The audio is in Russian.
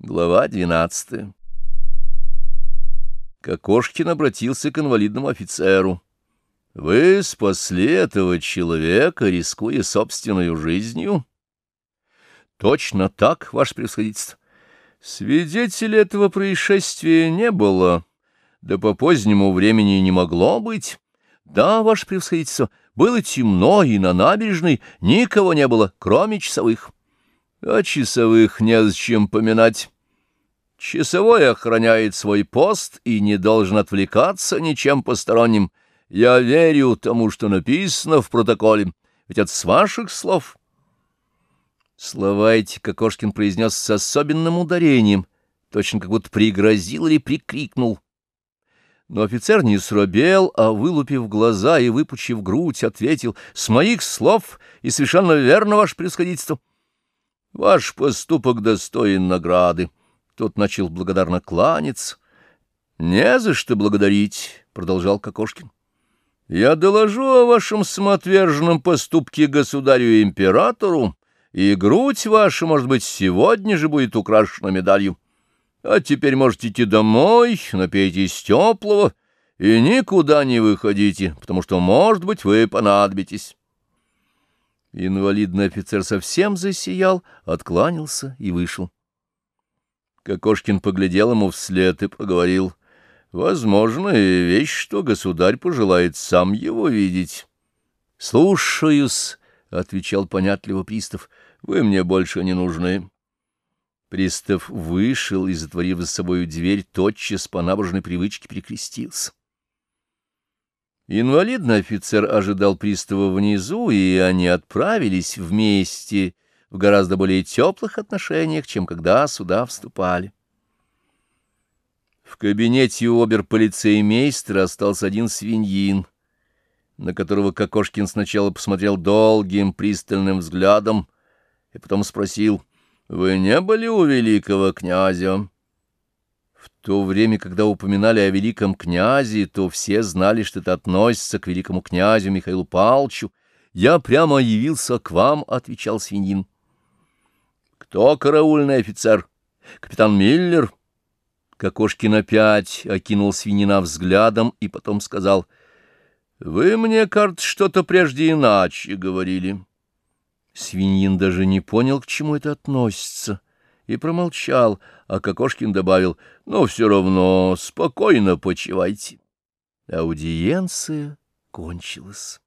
Глава двенадцатая Кокошкин обратился к инвалидному офицеру. — Вы спасли этого человека, рискуя собственной жизнью? — Точно так, ваше превосходительство. Свидетелей этого происшествия не было, да по позднему времени не могло быть. Да, ваше превосходительство, было темно, и на набережной никого не было, кроме часовых. А часовых незачем поминать. Часовой охраняет свой пост и не должен отвлекаться ничем посторонним. Я верю тому, что написано в протоколе, ведь с ваших слов. Слова эти Кокошкин произнес с особенным ударением, точно как будто пригрозил или прикрикнул. Но офицер не сробел, а, вылупив глаза и выпучив грудь, ответил, «С моих слов и совершенно верно, ваше превосходительство». Ваш поступок достоин награды. Тот начал благодарно кланяться. — Не за что благодарить, — продолжал Кокошкин. — Я доложу о вашем самоотверженном поступке государю-императору, и грудь ваша, может быть, сегодня же будет украшена медалью. А теперь можете идти домой, напейтесь теплого и никуда не выходите, потому что, может быть, вы понадобитесь. Инвалидный офицер совсем засиял, откланялся и вышел. Кокошкин поглядел ему вслед и поговорил. — Возможная вещь, что государь пожелает сам его видеть. — Слушаюсь, — отвечал понятливо пристав, — вы мне больше не нужны. Пристав вышел и, затворив за собою дверь, тотчас по набожной привычке перекрестился. Инвалидный офицер ожидал пристава внизу, и они отправились вместе в гораздо более теплых отношениях, чем когда сюда вступали. В кабинете у оберполицеймейстера остался один свиньин, на которого Кокошкин сначала посмотрел долгим пристальным взглядом и потом спросил, «Вы не были у великого князя?» В то время, когда упоминали о великом князе, то все знали, что это относится к великому князю Михаилу Палчу. «Я прямо явился к вам», — отвечал свиньин. «Кто караульный офицер? Капитан Миллер?» Кокошкин опять окинул свинина взглядом и потом сказал, «Вы мне, кажется, что-то прежде иначе говорили». Свиньин даже не понял, к чему это относится и промолчал, а Кокошкин добавил, «Но все равно спокойно почивайте». Аудиенция кончилась.